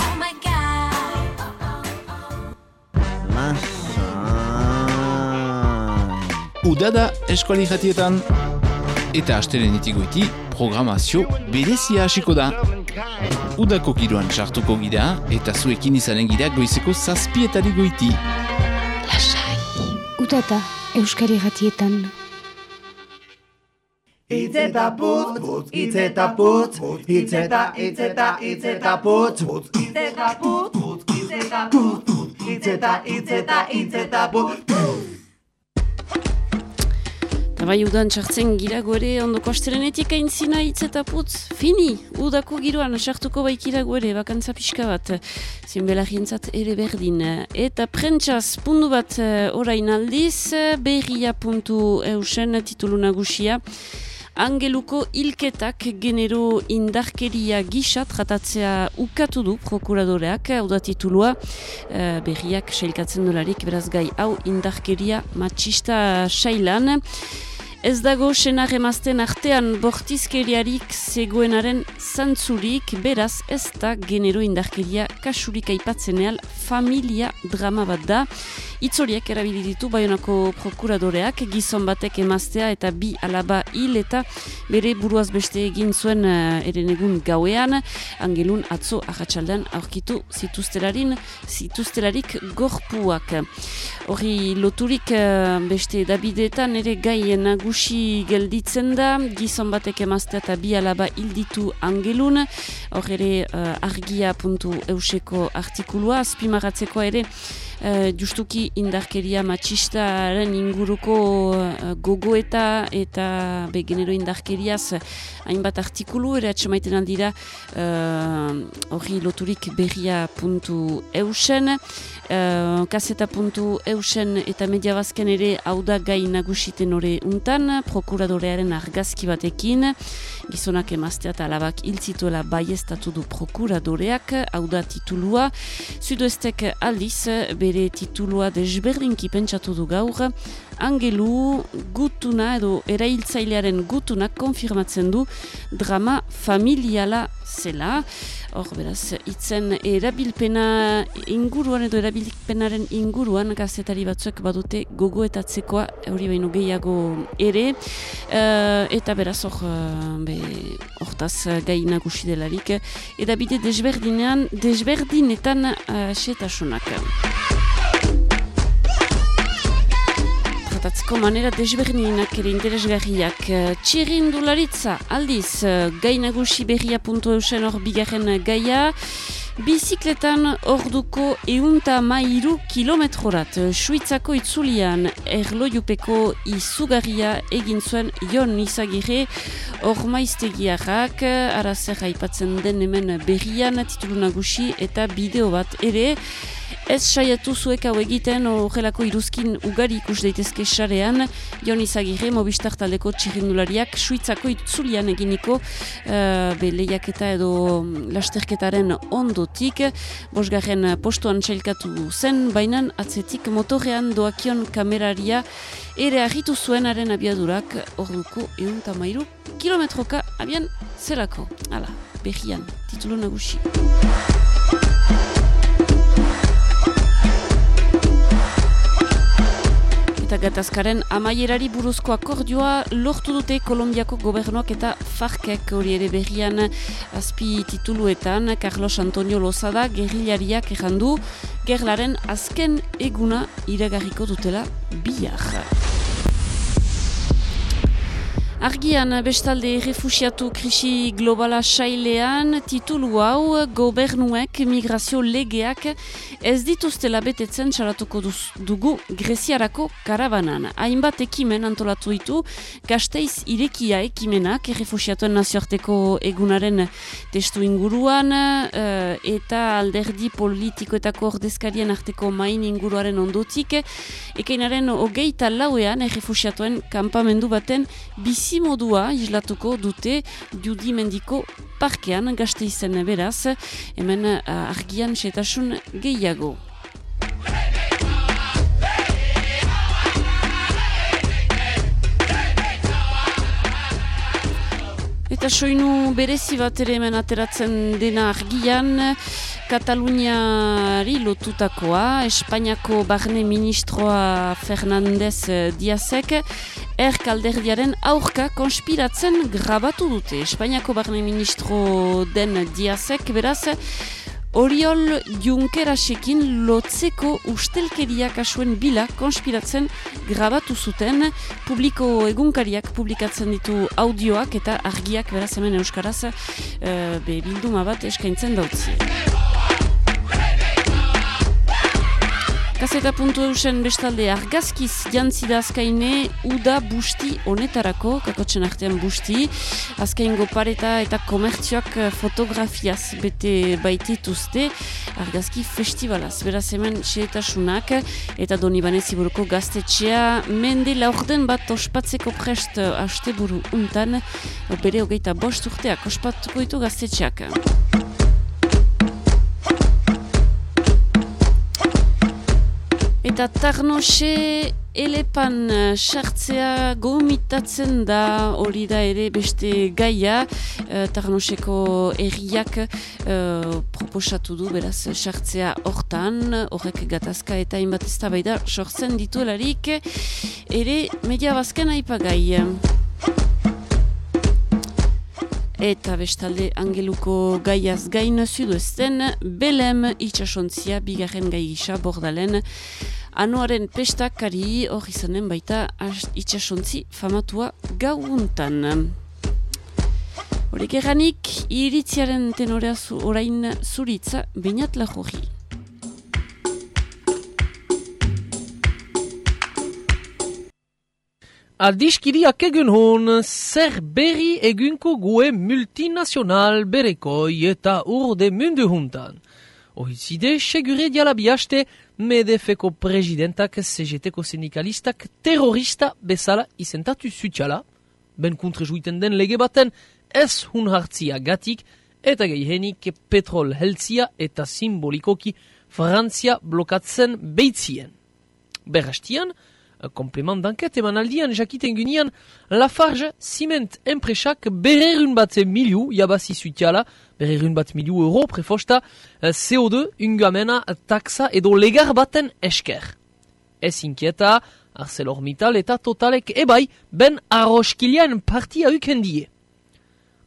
Udada eskuali jatietan eta astelenetik goiti programazio berezia hasiko da. Udako giroan sartuko gira eta zuekin izanen gira goizeko zazpietari goiti. Udata Euskari ratietan. Itz eta putz, putz, itz eta putz, itz eta, itz eta, itz eta putz, putz, itz eta putz, putz, itz eta putz, putz, itz eta, itz eta, itz eta putz. Bai udan txartzen girago ere ondoko astelenetik aintzina hitz eta putz, fini, udako giroan sartuko baikirago ere, bakantza pixka bat, zinbelagientzat ere berdin. Eta prentsaz pundu bat eh, orain aldiz, berria titulu nagusia, Angeluko hilketak genero indarkeria gisa tratatzea ukatu du prokuradoreak, hau da titulua, eh, berriak sailkatzen dolarik, beraz gai hau indarkeria matxista sailan. Ez dago senar emazten artean bortizkeriarik zegoenaren zantzurik, beraz ez da genero indarkeria kasurik aipatzeneal familia drama bat da. Itzoriak erabili ditu Baionako prokuradoreak, gizon batek emaztea eta bi alaba hil eta bere buruaz beste egin zuen uh, eren egun gauean, angelun atzo ahatsaldean aurkitu zituztelarin, zituztelarik gorpuak. Hori loturik uh, beste dabideetan ere gai nagusi gelditzen da, gizon batek emaztea eta bi alaba hil ditu angelun, hor ere uh, argia puntu euseko artikulua, azpimarratzeko ere eh, justuki indarkeria matxistaren inguruko eh, gogoeta eta be genero indarkeriaz hainbat artikulu ere atxemaiten aldira eh, hori loturik berria puntu eusen. Uh, kaseta puntu eusen eta media bazken ere hau da gai nagusiten ore untan, prokuradorearen argazki batekin, gizonak emaztea eta alabak hiltzituela baiestatu du prokuradoreak, hau da titulua, Sudoestek aldiz bere titulua desberdinki pentsatu du gaur, angelu gutuna edo erailtzailearen gutunak konfirmatzen du drama familiala zela. Hor, beraz, itzen erabilpena inguruan edo erabilpenaren inguruan gazetari batzuek badute gogoetatzekoa hori baino gehiago ere. Eh, eta beraz, hor, eh, be, hortaz gai nagusi delarik. Eta bide desberdinean, desberdinetan uh, setasunak. Tratatzeko manera desberdinak ere interesgarriak. Txirindularitza, aldiz, gai nagusi berria puntu eusen hor bigarren gaia, Bizikletan orduko eunta mairu kilometrorat. Suitzako itzulian erloiupeko izugarria egin zuen jon izagire ormaiztegiarrak, arazer aipatzen den hemen berrian titulu nagusi eta bideo bat ere. Ez saiatu zuek hau egiten horrelako iruzkin ugari ikus daitezke sarean, Jon Izagirre, Mobistar taldeko txirrindulariak, Suitzako itzulian eginiko uh, be lehiaketa edo lasterketaren ondotik, bosgarren postuan txailkatu zen, baina atzetik motorrean doakion kameraria ere argitu zuenaren abiadurak orduko egun tamairu kilometroka abian zelako. Hala, behian, titulu nagusi. Eta gatazkaren amaierari buruzko akordioa lortu dute Kolombiako gobernuak eta farkek hori ere berrian azpi tituluetan Carlos Antonio Lozada gerrilariak errandu gerlaren azken eguna iragarriko dutela bihar. Argian bestalde refusiatu krisi globala sailean titulu hau gobernuek migrazio legeak ez dituztela betetzen salatuko dugu Greziarako karabanan. Hainbat ekimen antolatu ditu gazteiz irekia ekimenak refusiatuen nazioarteko egunaren testu inguruan eh, eta alderdi politikoetako ordezkarien arteko main inguruaren ondotik ekainaren hogeita lauean refusiatuen kampamendu baten bizi modua islatuko dute judimendiko parkean gazte izen beraz, hemen uh, argian setasun gehiago. Eta soinu berezi bat ere hemen ateratzen dena argian, Kataluniari lotutakoa, Espainiako barne ministroa Fernandez Diazek, erkalderdiaren aurka konspiratzen grabatu dute. Espainiako barne ministro den Diazek, beraz, Oriol Junkerasekin lotzeko ustelkeria kasuen bila konspiratzen grabatu zuten publiko egunkariak publikatzen ditu audioak eta argiak beraz hemen euskaraz be bilduma bat eskaintzen dautzi. Gazeta puntu eusen bestalde argazkiz jantzida azkaine uda busti honetarako, kakotzen artean busti, azkaingo pareta eta komertzioak fotografiaz bete baitituzte argazki festivalaz. Beraz hemen xeetasunak eta doni baneziburuko gaztetxea mende laurden bat ospatzeko prest haste buru untan, bere hogeita bost urteak ospatuko ditu gaztetxeak. Eta Tarnose elepan sartzea gomitatzen da hori da ere beste gaia uh, Tarnoseko erriak uh, proposatu du beraz sartzea hortan horrek gatazka eta inbat ez da sortzen dituelarik ere media bazken aipagai. Eta bestalde angeluko gaiaz gain zudu ezten, belem itxasontzia bigarren gai gisa bordalen Anuaren pestakari hor izanen baita itxasontzi famatua gauuntan. Horek erranik, iritziaren tenorea zu, orain zuritza bainat lahorri. Aldiskiriak egun hon, zer berri egunko gue multinazional berekoi eta urde mundu juntan. Ohizide, segure diala bihaste, medefeko presidentak CGT-ko sindikalistak terrorista bezala izentatu zutxala, ben kontre juiten den lege baten ez hun hartzia gatik, eta gehihenik petrol heltzia eta simbolikoki Frantzia blokatzen beitzien. Berrastian, komplement danket eman aldian jakiten gunean, Lafarge ziment enpresak bererun bat miliu jabazi zutiala, miliu euro prefosta eh, CO2 ungamena taxa edo legar baten esker. Ez inkieta, ArcelorMittal eta Totalek ebai ben arroskilian partia ukendie.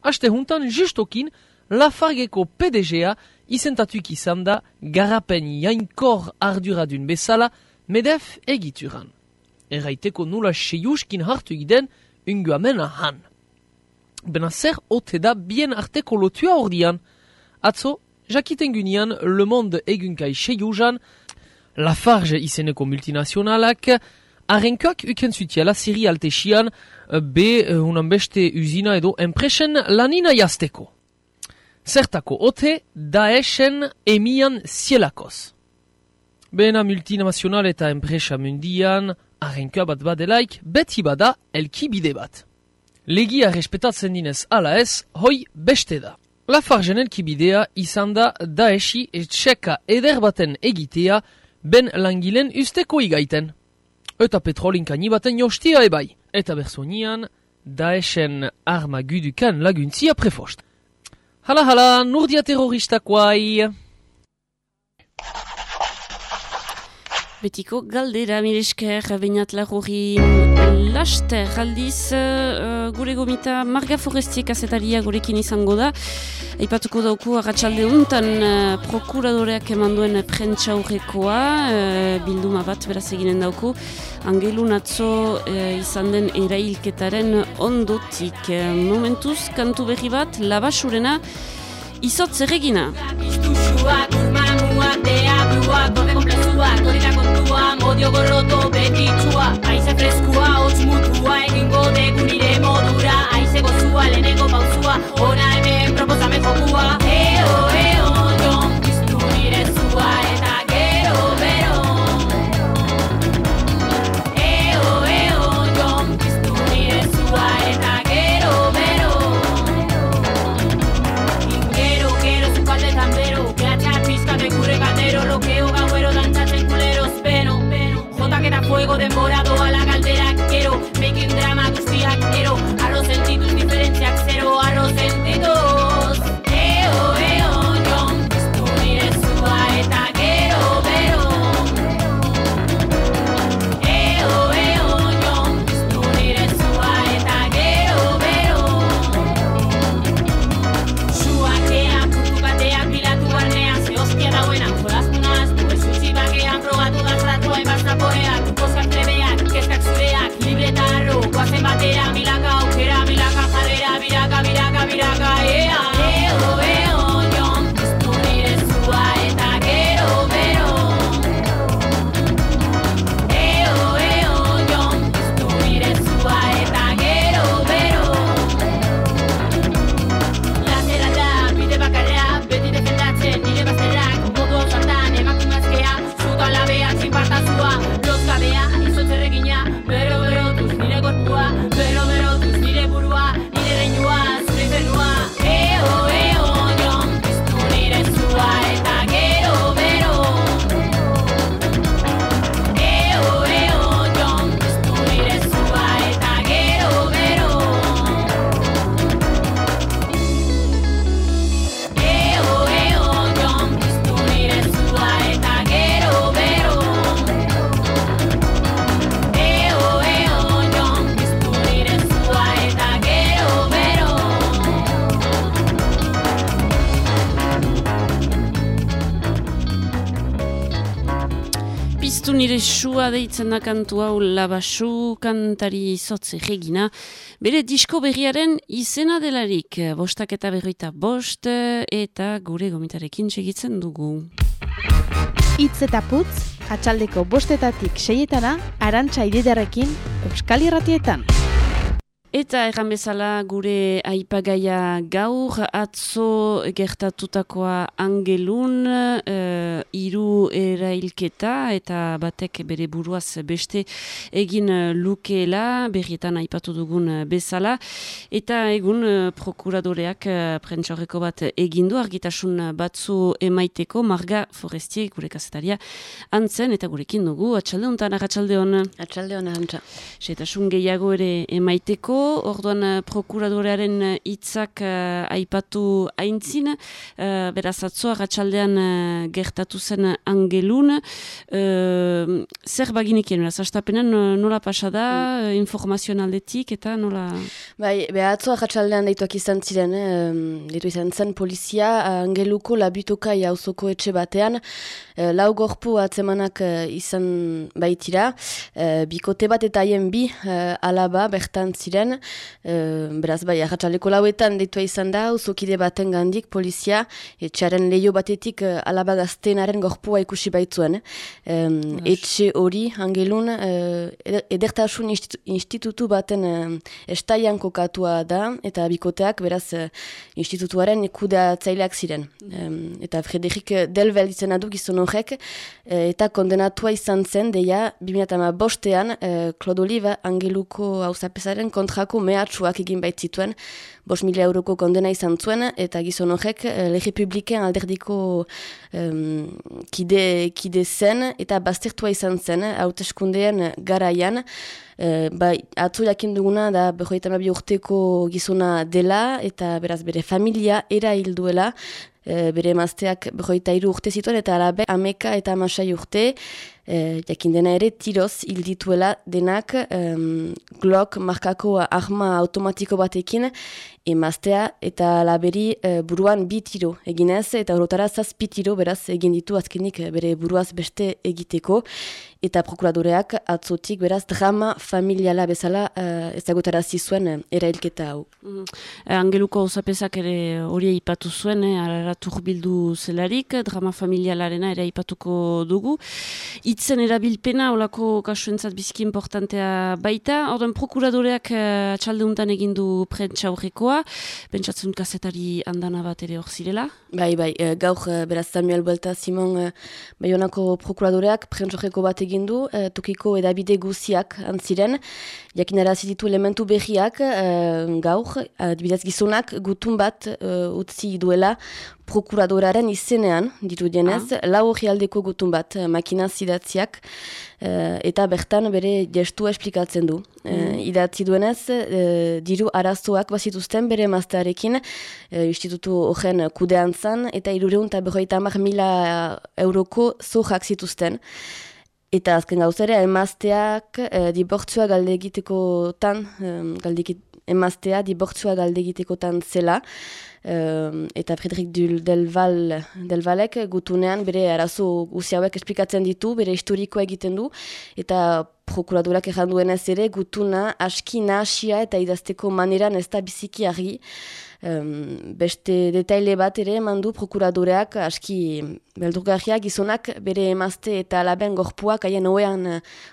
Aste juntan justokin, Lafargeko PDGa izentatuik izan da garapen jainkor arduradun bezala medef egituran. Erraiteko nula seiuskin hartu egiten unguamena han. Bena zer ote da bien arteko lotua ordian. Atzo, jakiten gunean Le Monde egunkai seiusan, Lafarge izeneko multinazionalak, Arrenkoak uken zutiela siri altesian be unan beste usina edo enpresen lanina jazteko. Zertako ote Daeshen emian zielakoz. Bena multinazional eta enpresa mundian, arrenkoa bat badelaik, beti bada elki bide bat. Legia respetatzen dinez ala ez, hoi beste da. Lafargen elki bidea izan da Daeshi etxeka eder baten egitea ben langilen usteko igaiten. Eta petrolin kaini baten jostia ebai. Eta bersonian, Daeshen arma gudukan laguntzia prefost. Hala hala, nurdia terroristakoai. Betiko galdera, miresker, bainat lagurri laster aldiz, uh, gure gomita Marga Forestiek azetaria gurekin izango da. Aipatuko dauku agatsalde untan uh, prokuradoreak eman duen prentsa aurrekoa, uh, bilduma bat beraz eginen dauku. Angelun atzo izan den erailketaren ondotik. Uh, momentuz, kantu berri bat, labasurena, izotz erregina. Piztuxuak, urmanuak, deabluak, borde komplezuak, gorira kontua, modio gorroto betitsua, aize freskua, hotz mutua, egingo degu nire modura, aize gozua, lehenengo pausua, ona Piztu nire sua deitzen da kantu hau labasu kantari izotze regina. Bere disko berriaren izena delarik, bostak eta berroita bost, eta gure gomitarekin segitzen dugu. Itz eta putz, Atxaldeko bostetatik seietana, arantxa ididarekin, Euskal Irratietan. Eta erran bezala gure aipagaia gaur, atzo gertatutakoa angelun, uh, iru erailketa eta batek bere buruaz beste egin lukeela, berrietan aipatu dugun bezala. Eta egun prokuradoreak uh, prentxorreko bat egindu, argitasun batzu emaiteko, marga forestie gure kasetaria antzen, eta gurekin dugu, atxalde honetan, atxalde hon. Atxalde hon, ahantza. Setasun gehiago ere emaiteko, orduan uh, prokuradorearen uh, hitzak uh, aipatu aintzin, uh, beraz atzoa ratxaldean uh, gertatu zen angelun, uh, zer baginikien, beraz, astapenan uh, nola pasada, mm. uh, informazioan aldetik, eta nola... Bai, beha atzoa ratxaldean deituak izan ziren, eh? deitu izan zen polizia, angeluko labutoka jauzoko etxe batean, uh, lau gorpu atzemanak uh, izan baitira, uh, bikote bat eta haien bi uh, alaba bertan ziren, Uh, beraz, bai, ahatsaleko lauetan deitua izan da, uzokide baten gandik, polizia, etxaren leio batetik uh, alaba gaztenaren gorpua ikusi baitzuen. Um, etxe hori, angelun, uh, edertasun institu institutu baten uh, estaian kokatua da, eta bikoteak, beraz, uh, institutuaren kudeatzaileak ziren. Um, eta Frederik Delvel izan adu gizon horrek, uh, eta kondenatua izan zen, deia, 2008 bostean, uh, Klodoliva angeluko hausapesaren kontrako mehatxuak egin baitzituen, bos mila euroko kondena izan zuen, eta gizon horrek eh, lege publiken alderdiko um, kide, kide zen, eta baztertua izan zen, hauteskundean garaian, Uh, bai, atzo jakin duguna da behoita nabi urteko gizona dela eta beraz bere familia era hilduela uh, bere emazteak behoita iru urte zituen eta alabe ameka eta amasai urte uh, jakin dena ere tiroz hildituela denak um, Glock markako arma automatiko batekin emaztea eta laberi uh, buruan bi tiro eginez eta horotara zazpi tiro beraz egin ditu azkenik bere buruaz beste egiteko eta prokuradoreak atzotik beraz drama familiala bezala uh, ezagutara zizuen uh, erailketa hau. Mm. Angeluko osapezak ere hori ipatu zuen, eh, araratur bildu zelarik, drama familialarena ere ipatuko dugu. Itzen erabilpena, olako kasuentzat biziki importantea baita, orden prokuradoreak uh, atxaldeuntan egindu prentsa horrekoa, pentsatzen kazetari andana bat ere hor zirela? Bai, bai, uh, gaur uh, beraz Samuel Buelta Simon Bayonako prokuradoreak prentsa horreko bat egin du, tokiko edabide guziak antziren, jakinara ditu elementu behiak uh, gaur, adibidez gizonak gutun bat utzi duela prokuradoraren izenean, ditu dienez, ah. lau hori aldeko gutun bat, makina zidatziak, uh, eta bertan bere gestua esplikatzen du. Mm. idatzi duenez, uh, diru arazoak bazituzten bere maztearekin, uh, institutu horren kudean zan, eta irureun eta berroita mila euroko zohak zituzten. Eta azken gauzera, emazteak e, dibortzua galde egiteko tan, e, emaztea dibortzua galde egiteko tan zela, e, eta Frederik Delval, Delvalek gutunean bere arazo guzi hauek esplikatzen ditu, bere historikoa egiten du, eta prokuradurak erran duenez ere, gutuna aski nahasia eta idazteko maneran ez da biziki argi, Um, beste detaile bat ere mandu prokuradoreak aski beldurgarriak gizonak bere emazte eta laben gorpuak haien oean,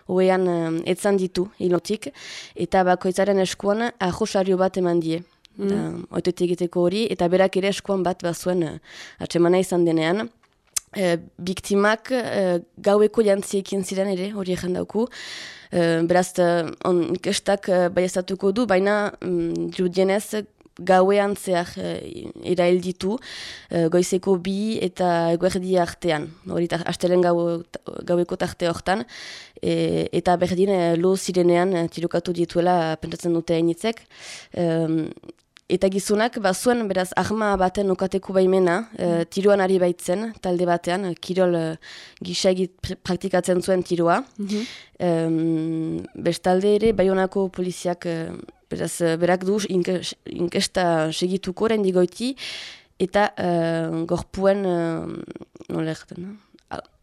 oean um, etzan ditu hilotik eta bakoitzaren eskuan ahosario bat eman die. Mm. egiteko hori eta berak ere eskuan bat bazuen uh, atsemana izan denean. E, biktimak e, gaueko jantziekin ziren ere hori egin dauku. E, beraz, on, inkestak baiestatuko du, baina mm, judienez gauean zehar uh, irail ditu, uh, goizeko bi eta eguerdi artean, hori hastelen gau, gaueko tarte hortan, e, eta berdin uh, lo zirenean tirokatu dituela pentsatzen dute hainitzek. Um, eta gizunak, bazuen beraz ahma baten okateko baimena, uh, tiroan ari baitzen, talde batean, kirol uh, gisa praktikatzen zuen tiroa. Mm bestalde ere, baionako poliziak Beraz, eh, berak du inkesta segituko horrein digoiti, eta uh, gorpuen, uh,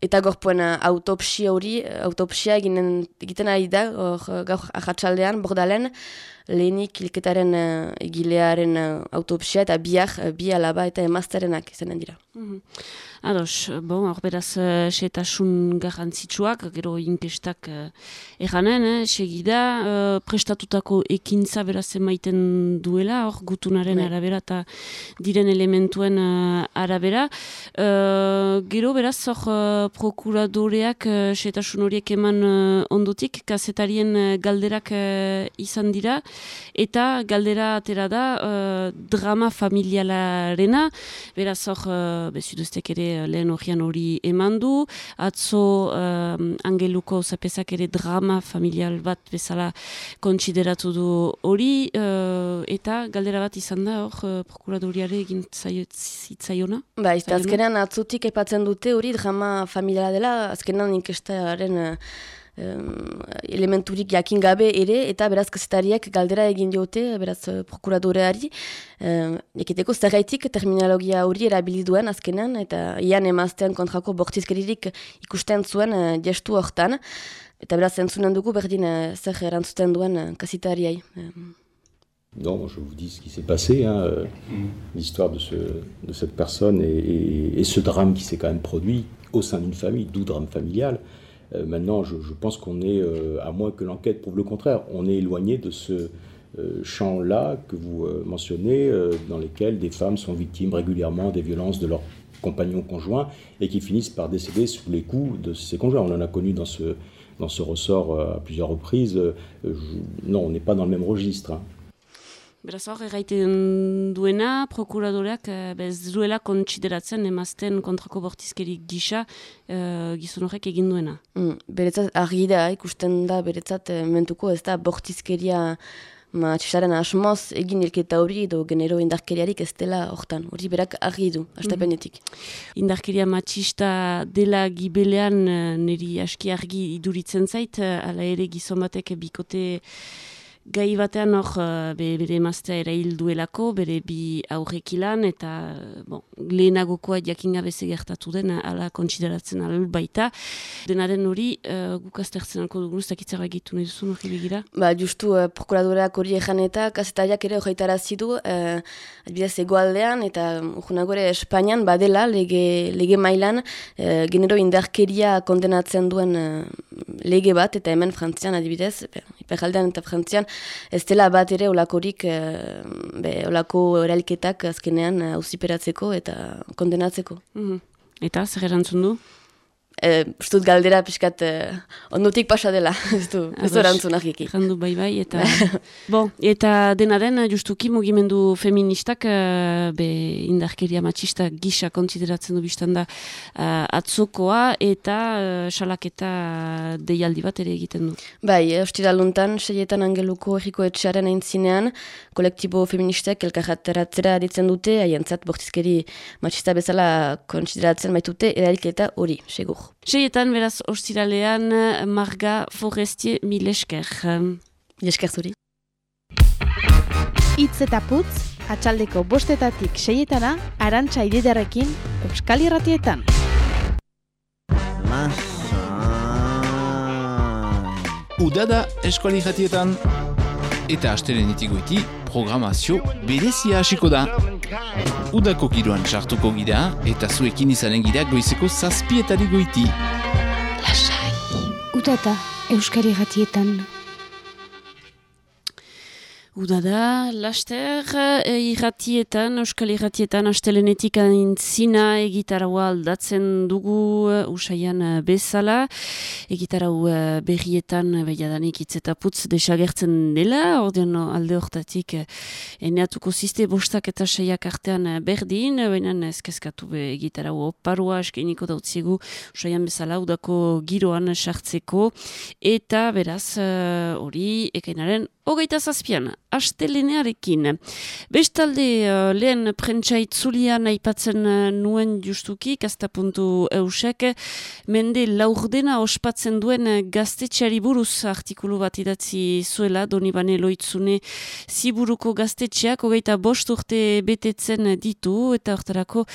eta gorpuen autopsia hori, autopsia egiten ari da, gaur ahatsaldean, bordalen, lehenik hilketaren uh, egilearen uh, autopsia eta biak, uh, bi alaba eta emazterenak izanen dira. Mhm. Ados, bon, hor beraz, uh, setasun garrantzitsuak, gero inkestak uh, eranen, eh, segida, uh, prestatutako ekintza beraz emaiten duela, hor gutunaren Bai. arabera eta diren elementuen uh, arabera. Uh, gero beraz, hor uh, prokuradoreak uh, setasun horiek eman uh, ondotik, kazetarien uh, galderak uh, izan dira, eta galdera atera da uh, drama familialarena, beraz hor, uh, bezuduztek ere uh, lehen horian hori eman du, atzo um, angeluko zapezak ere drama familial bat bezala kontsideratu du hori, uh, eta galdera bat izan da hor uh, prokuradoriare egin zaio- zitzaiona? Ba, Zaiona? azkenean atzutik aipatzen dute hori drama familiala dela, azkenean inkestaren eh, em, elementurik jakin gabe ere, eta beraz kazetariak galdera egin diote, beraz prokuradoreari, um, ekiteko zergaitik terminologia hori erabili duen azkenean, eta ian emaztean kontrako bortizkeririk ikusten zuen gestu hortan, eta beraz entzunen dugu berdin zer erantzuten duen uh, kazetariai. Em, Non, je vous dis ce qui s'est passé, hein, euh, l'histoire de, ce, de cette personne et, et- et ce drame qui s'est quand même produit au sein d'une famille, d'où drame familial. Euh, maintenant, je, pense qu'on est, euh, à moins que l'enquête prouve le contraire, on est éloigné de ce euh, champ-là que vous mentionnez, dans lesquels des femmes sont victimes régulièrement des violences de leurs compagnons conjoints et qui finissent par décéder sous les coups de ces conjoints. On en a connu dans ce, ressort à plusieurs reprises. Non, on n'est pas dans le même registre. hein. Beraz hor, erraiten duena, prokuradoreak eh, bez duela kontsideratzen emazten kontrako bortizkerik gisa eh, gizon horrek egin duena. Mm, beretzat argi da, ikusten da, beretzat eh, mentuko ez da bortizkeria matxisaren asmoz egin ilketa hori edo genero indarkeriarik ez dela hortan. Hori berak argi du, astapenetik. Indarkeria matxista dela gibelean niri aski argi iduritzen zait, ala ere gizon batek bikote gai batean hor eh, be- bere emaztea erail duelako, bere bi aurrekilan, eta eh, bon, lehenagokoa jakin gertatu den, ala kontsideratzen alul baita. Denaren hori, uh, guk aztertzenako dugun, ez dakitzera egitu nahi duzu, hori begira? Ba, justu, eh, prokuradoreak hori ejan eta kazetariak ere hogeitarazi du, eh, adibidez egoaldean eta urgunago ere Espainian badela lege, lege mailan eh, genero indarkeria kondenatzen duen eh, lege bat, eta hemen frantzian adibidez, iperjaldean eta frantzian, ez dela bat ere olakorik, eh, be, olako eralketak azkenean eh, auziperatzeko eta kondenatzeko. Mhm. Eta, zer erantzun du? Eh, Ustut galdera pixkat eh, ondotik pasa dela, [laughs] ez du, ez du erantzun argiki. Jandu bai bai, eta, [laughs] bon, eta dena den, justuki mugimendu feministak eh, be indarkeria matxista gisa konsideratzen du biztan da eh, atzokoa eta uh, salaketa deialdi bat ere egiten du. Bai, eh, ostiraluntan, seietan angeluko erriko etxearen aintzinean, kolektibo feministek elkarrateratzera aditzen dute, haientzat bortizkeri matxista bezala konsideratzen baitute erailketa hori, segur. Seietan, beraz, ostiralean, eh, Marga Forestier Milesker. Milesker zuri. Itz eta putz, atxaldeko bostetatik seietana, arantxa ididarekin, Euskal Irratietan. Udada eskuali jatietan eta astelenetik goiti programazio berezia hasiko da. Udako giroan sartuko gira eta zuekin izanen gira goizeko zazpietari goiti. Udada Euskal Irratietan. Udada, laster, e, irratietan, euskal irratietan, astelenetik aintzina egitarau aldatzen dugu e, usaian e, bezala. Egitarau e, berrietan, e, beiadanik hitz eta putz desagertzen dela, ordean alde hortatik e, eneatuko ziste bostak eta seiak artean berdin, baina ezkezkatu be egitarau oparua eskeniko dautziegu usaian bezala udako giroan sartzeko, eta beraz, hori ekainaren hogeita zazpian, astelenearekin. Bestalde, uh, lehen prentsaitzulian aipatzen uh, nuen justuki, kaztapuntu eusek, mende laurdena ospatzen duen uh, gaztetxeari buruz artikulu bat idatzi zuela, doni bane loitzune ziburuko gaztetxeak, hogeita bost urte betetzen ditu, eta hortarako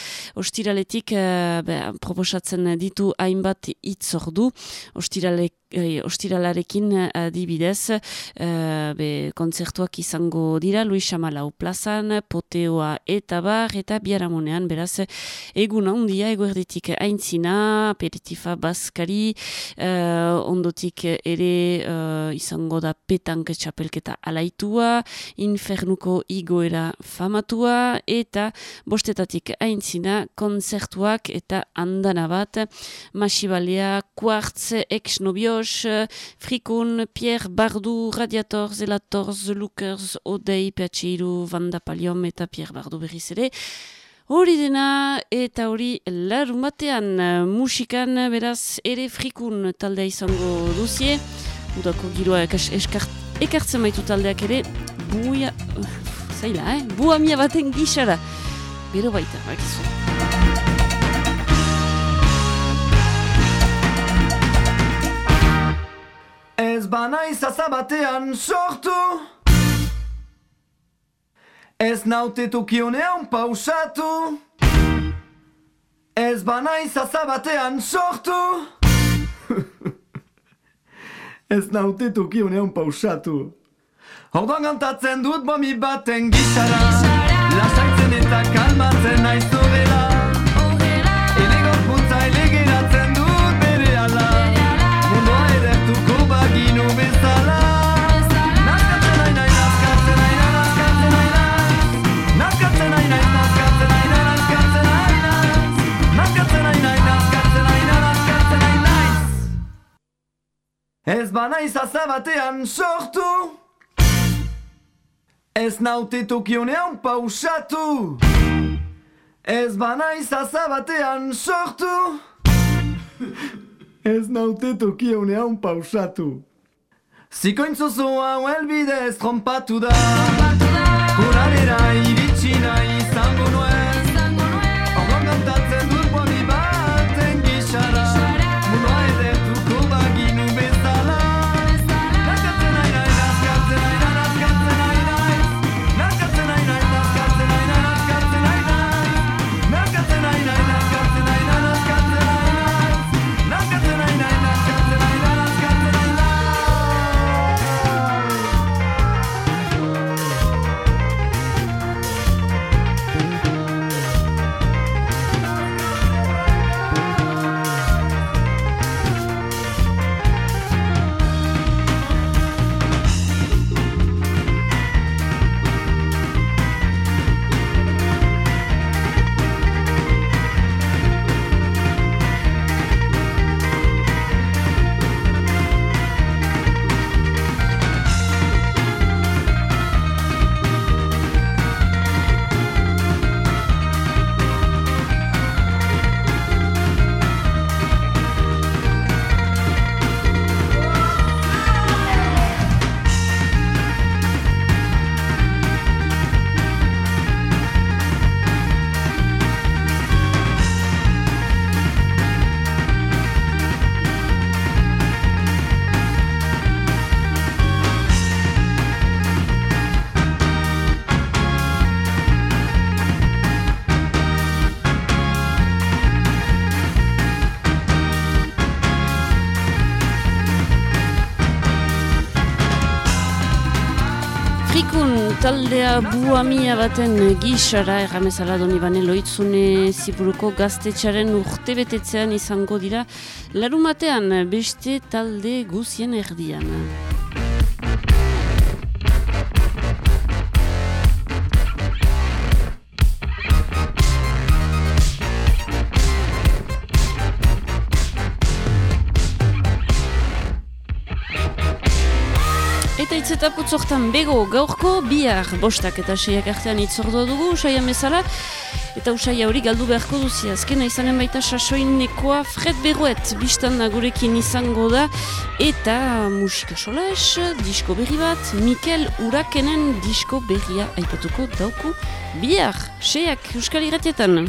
ostiraletik uh, proposatzen ditu hainbat itzordu, ostiralek eh, ostiralarekin adibidez, eh, be, kontzertuak izango dira Luis Amalau plazan, Poteoa eta bar, eta biaramonean, beraz, egun handia eguerditik aintzina, aperitifa baskari, uh, ondotik ere uh, izango da petank txapelketa alaitua, infernuko igoera famatua, eta bostetatik aintzina konzertuak eta andana bat, Masibalea, Quartz, Ex-Nobios, Frikun, Pierre Bardu, Radiator, Zelators, Lookers, Odei, Peatsiru, Vanda Paliom eta Pierre Bardu berriz ere. Hori dena eta hori larun batean musikan beraz ere frikun taldea izango duzie. Udako giroa ekartzen baitu taldeak ere buia... [sighs] Zaila, eh? Buamia baten gixara. Bero baita, bakizu. Ez bana izaza batean sortu Ez naute tokionean pausatu Ez bana izaza batean sortu [laughs] Ez naute tokionean pausatu Orduan gantatzen dut bomi baten gizara Lasaitzen eta kalmatzen naiz dela nahi Ez bana izaza batean sortu! Ez naute tokionean pausatu! Ez bana izaza batean sortu! [laughs] Ez naute tokionean pausatu! Zikointzuzu hau elbidez trompatu da! Kurarera iritsi nahi izango nuen taldea buamia baten gixara erramezala doni bane loitzune ziburuko gaztetxaren urte betetzean izango dira larumatean beste talde guzien erdian. Putzortan bego gaurko bihar. Bostak eta seiak artean itzordua dugu usaia bezala eta usaia hori galdu beharko duzi. Azkena izanen baita sasoinekoa Fred Berruet biztan gurekin izango da. Eta musika solas, disko berri bat. Mikel Urakenen disko berria aipatuko dauku bihar, seiak Euskal Iratietan.